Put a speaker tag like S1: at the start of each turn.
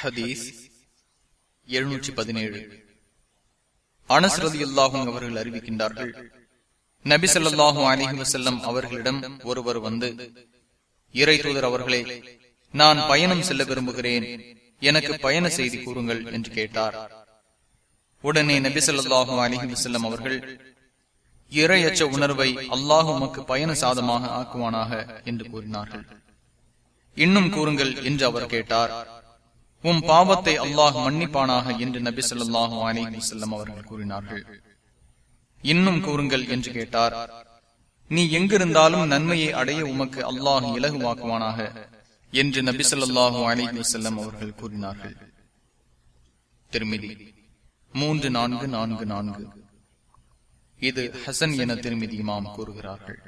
S1: ஹதீஸ் எழுநூற்றி பதினேழு. அனஸ்ரதி அல்லாஹும் அவர்கள் அறிவிக்கின்றார்கள். நபி சொல்லாஹும் அலிஹி வசல்லம் அவர்களிடம் ஒருவர் வந்து இறை தூதர் அவர்களே நான் பயணம் செல்ல விரும்புகிறேன். எனக்கு பயண செய்தி கூறுங்கள் என்று கேட்டார். உடனே நபி சொல்லாஹும் அலிஹி வசல்லம் அவர்கள் இரையச்ச உணர்வை அல்லாஹ் உமக்கு பயண சாதமாக ஆக்குவானாக என்று கூறினார்கள். இன்னும் கூறுங்கள் என்று அவர் கேட்டார். உம் பாவத்தை அல்லாஹ் மன்னிப்பானாக என்று நபி சொல்லாஹு அலிஹி செல்லம் அவர்கள் கூறினார்கள். இன்னும் கூறுங்கள் என்று கேட்டார். நீ எங்கிருந்தாலும் நன்மையை அடைய உமக்கு அல்லாஹ் இலகுவாக்குவானாக என்று நபி சொல்லாஹு அலிஹி செல்லம் அவர்கள் கூறினார்கள். திருமிதி மூன்று நான்கு நான்கு நான்கு. இது ஹசன் என திருமிதி இமாம் கூறுகிறார்கள்.